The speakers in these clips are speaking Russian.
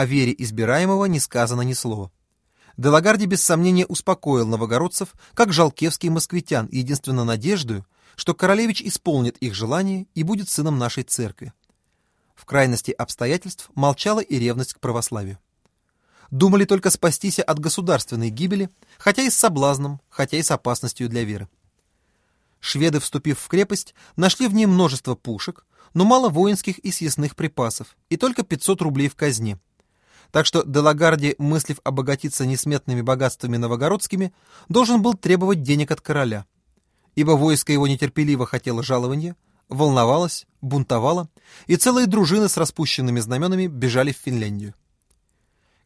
О вере избираемого не сказано ни слова. Делагарди без сомнения успокоил новогородцев, как жалкевский москвитян, единственно надеждою, что королевич исполнит их желание и будет сыном нашей церкви. В крайности обстоятельств молчала и ревность к православию. Думали только спастись от государственной гибели, хотя и с соблазном, хотя и с опасностью для веры. Шведы, вступив в крепость, нашли в ней множество пушек, но мало воинских и съестных припасов, и только 500 рублей в казне. Так что Делагарди, мыслив обогатиться несметными богатствами новогородскими, должен был требовать денег от короля. Ибо войско его нетерпеливо хотело жалования, волновалось, бунтовало, и целые дружины с распущенными знаменами бежали в Финляндию.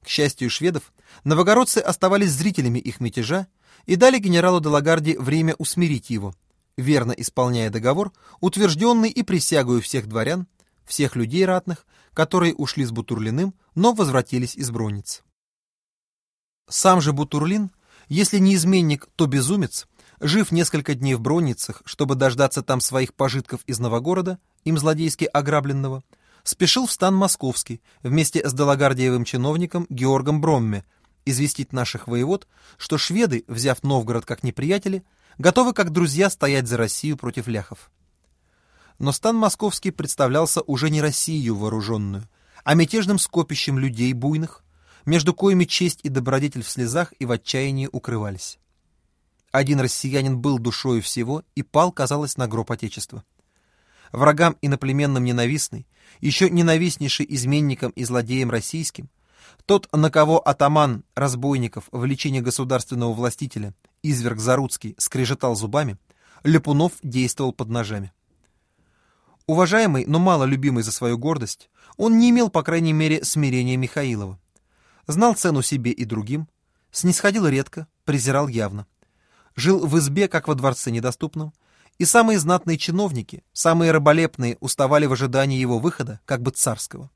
К счастью шведов, новогородцы оставались зрителями их мятежа и дали генералу Делагарди время усмирить его, верно исполняя договор, утвержденный и присягую всех дворян, всех людей ратных, которые ушли с Бутурлиным, но возвратились из Бронниц. Сам же Бутурлин, если не изменник, то безумец, жив несколько дней в Бронницах, чтобы дождаться там своих пожитков из Новогорода, им злодейски ограбленного, спешил в стан московский вместе с Делагардиевым чиновником Георгом Бромме известить наших воевод, что шведы, взяв Новгород как неприятели, готовы как друзья стоять за Россию против ляхов. Но стан московский представлялся уже не Россию вооруженную, а мятежным скопищем людей буйных, между коими честь и добродетель в слезах и в отчаянии укрывались. Один россиянин был душою всего и пал, казалось, на гроб Отечества. Врагам иноплеменным ненавистный, еще ненавистнейший изменникам и злодеям российским, тот, на кого атаман разбойников в лечении государственного властителя, изверг Заруцкий, скрежетал зубами, Лепунов действовал под ножами. Уважаемый, но мало любимый за свою гордость, он не имел, по крайней мере, смирения Михаилова. Знал цену себе и другим, снисходил редко, презирал явно. Жил в избе, как во дворце недоступном, и самые знатные чиновники, самые раболепные, уставали в ожидании его выхода, как бы царского.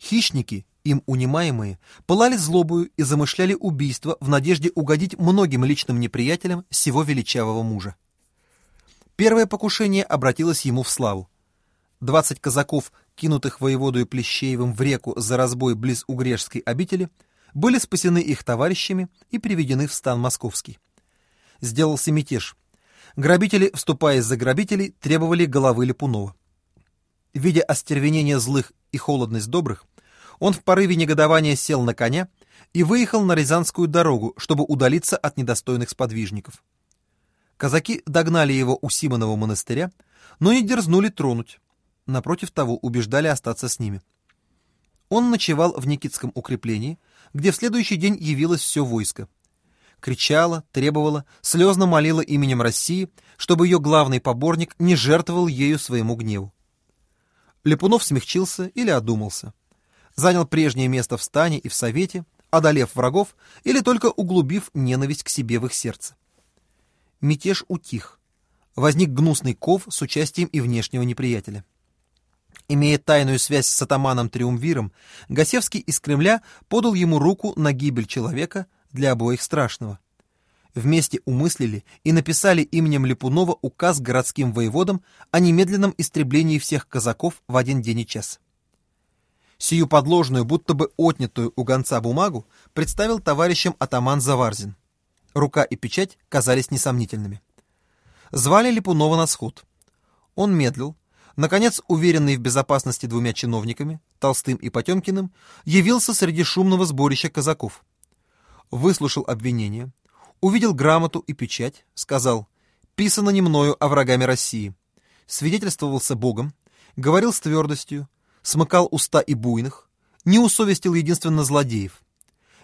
Хищники, им унимаемые, пылали злобою и замышляли убийство в надежде угодить многим личным неприятелям сего величавого мужа. Первое покушение обратилось ему в славу. Двадцать казаков, кинутых воеводою Плещеевым в реку за разбой близ Угрешской обители, были спасены их товарищами и приведены в стан московский. Сделался мятеж. Грабители, вступая за грабителей, требовали головы Липунова. Видя остервенение злых и холодность добрых, он в порыве негодования сел на коня и выехал на Рязанскую дорогу, чтобы удалиться от недостойных сподвижников. Казаки догнали его у Симонова монастыря, но не дерзнули тронуть. Напротив того, убеждали остаться с ними. Он ночевал в Никитском укреплении, где в следующий день явилось все войско. Кричала, требовала, слезно молила именем России, чтобы ее главный поборник не жертвовал ею своему гневу. Лепунов смягчился или одумался. Занял прежнее место в стане и в совете, одолев врагов или только углубив ненависть к себе в их сердце. Мятеж утих. Возник гнусный ков с участием и внешнего неприятеля. Имея тайную связь с атаманом Триумвиром, Гасевский из Кремля подал ему руку на гибель человека для обоих страшного. Вместе умыслили и написали именем Липунова указ городским воеводам о немедленном истреблении всех казаков в один день и час. Сию подложную, будто бы отнятую у гонца бумагу, представил товарищам атаман Заварзин. Рука и печать казались несомнительными. Звали Липунова на сход. Он медлил. Наконец, уверенный в безопасности двумя чиновниками, Толстым и Потемкиным, явился среди шумного сборища казаков. Выслушал обвинение, увидел грамоту и печать, сказал «Писано не мною, а врагами России». Свидетельствовался Богом, говорил с твердостью, смыкал уста и буйных, не усовестил единственно злодеев.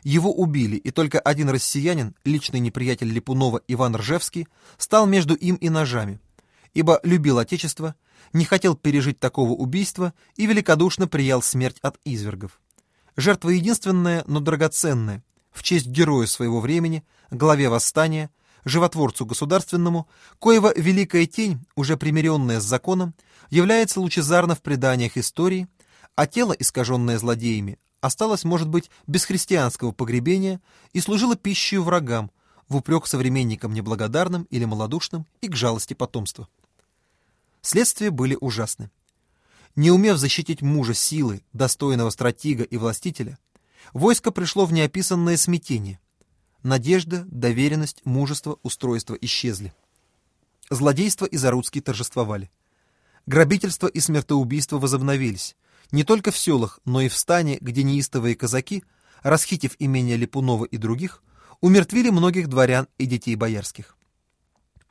Его убили, и только один россиянин, личный неприятель Липунова Иван Ржевский, стал между им и ножами, ибо любил Отечество, не хотел пережить такого убийства и великодушно приял смерть от извергов. Жертва единственная, но драгоценная, в честь героя своего времени, главе восстания, животворцу государственному, коего великая тень, уже примиренная с законом, является лучезарно в преданиях истории, а тело, искаженное злодеями, осталось, может быть, без христианского погребения и служило пищей врагам, в упрек современникам неблагодарным или малодушным и к жалости потомства. Следствия были ужасны. Не умев защитить мужа силы, достойного стратега и властителя, войско пришло в неописанное смятение. Надежда, доверенность, мужество, устройство исчезли. Злодейство и Заруцкий торжествовали. Грабительство и смертоубийство возобновились, не только в селах, но и в стане, где неистовые казаки, расхитив имения Липунова и других, умертвили многих дворян и детей боярских.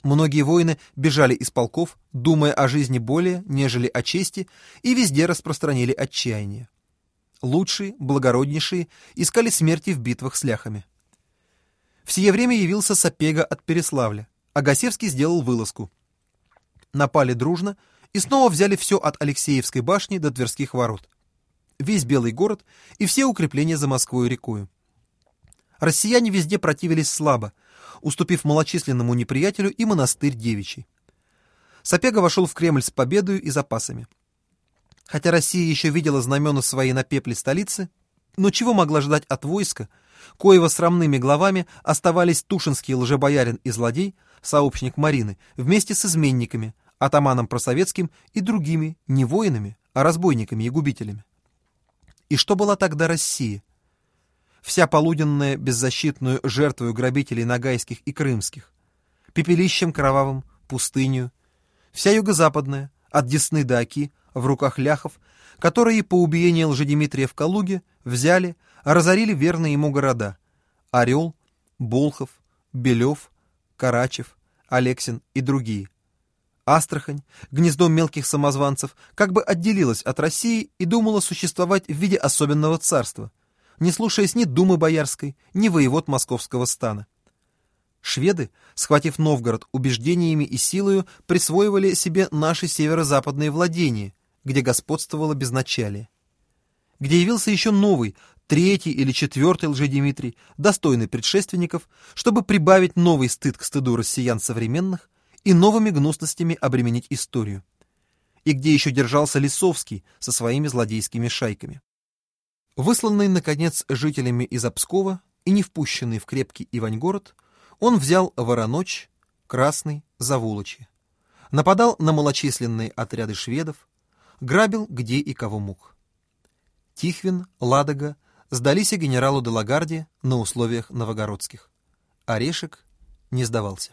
Многие воины бежали из полков, думая о жизни более, нежели о чести, и везде распространили отчаяние. Лучшие, благороднейшие искали смерти в битвах с ляхами. В сие время явился Сапега от Переславля, а Гасевский сделал вылазку. Напали дружно и снова взяли все от Алексеевской башни до Тверских ворот. Весь Белый город и все укрепления за Москвой рекою. Россияне везде противились слабо, уступив малочисленному неприятелю и монастырь девичий. Сапега вошел в Кремль с победою и запасами. Хотя Россия еще видела знамена своей на пепле столицы, но чего могла ждать от войска, коего с рамными главами оставались Тушинский лжебоярин и злодей, сообщник Марины, вместе с изменниками, атаманом просоветским и другими, не воинами, а разбойниками и губителями. И что была тогда Россия? вся полуденная беззащитную жертвою грабителей нагайских и крымских, пепелищем кровавым, пустыню, вся юго-западная, от Десны до Оки, в руках ляхов, которые по убиению Лжедимитрия в Калуге взяли, разорили верные ему города — Орел, Болхов, Белев, Карачев, Алексин и другие. Астрахань, гнездо мелких самозванцев, как бы отделилась от России и думала существовать в виде особенного царства — не слушаясь ни думы боярской, ни воевод московского стана. Шведы, схватив Новгород убеждениями и силою, присвоивали себе наши северо-западные владения, где господствовало безначалие. Где явился еще новый, третий или четвертый лжедимитрий, достойный предшественников, чтобы прибавить новый стыд к стыду россиян современных и новыми гнусностями обременить историю. И где еще держался Лисовский со своими злодейскими шайками. Высланный, наконец, жителями из Обскова и не впущенный в крепкий Иваньгород, он взял Вороночь, Красный, Заволочье, нападал на малочисленные отряды шведов, грабил где и кого мог. Тихвин, Ладога сдались и генералу Делагарде на условиях новогородских. Орешек не сдавался.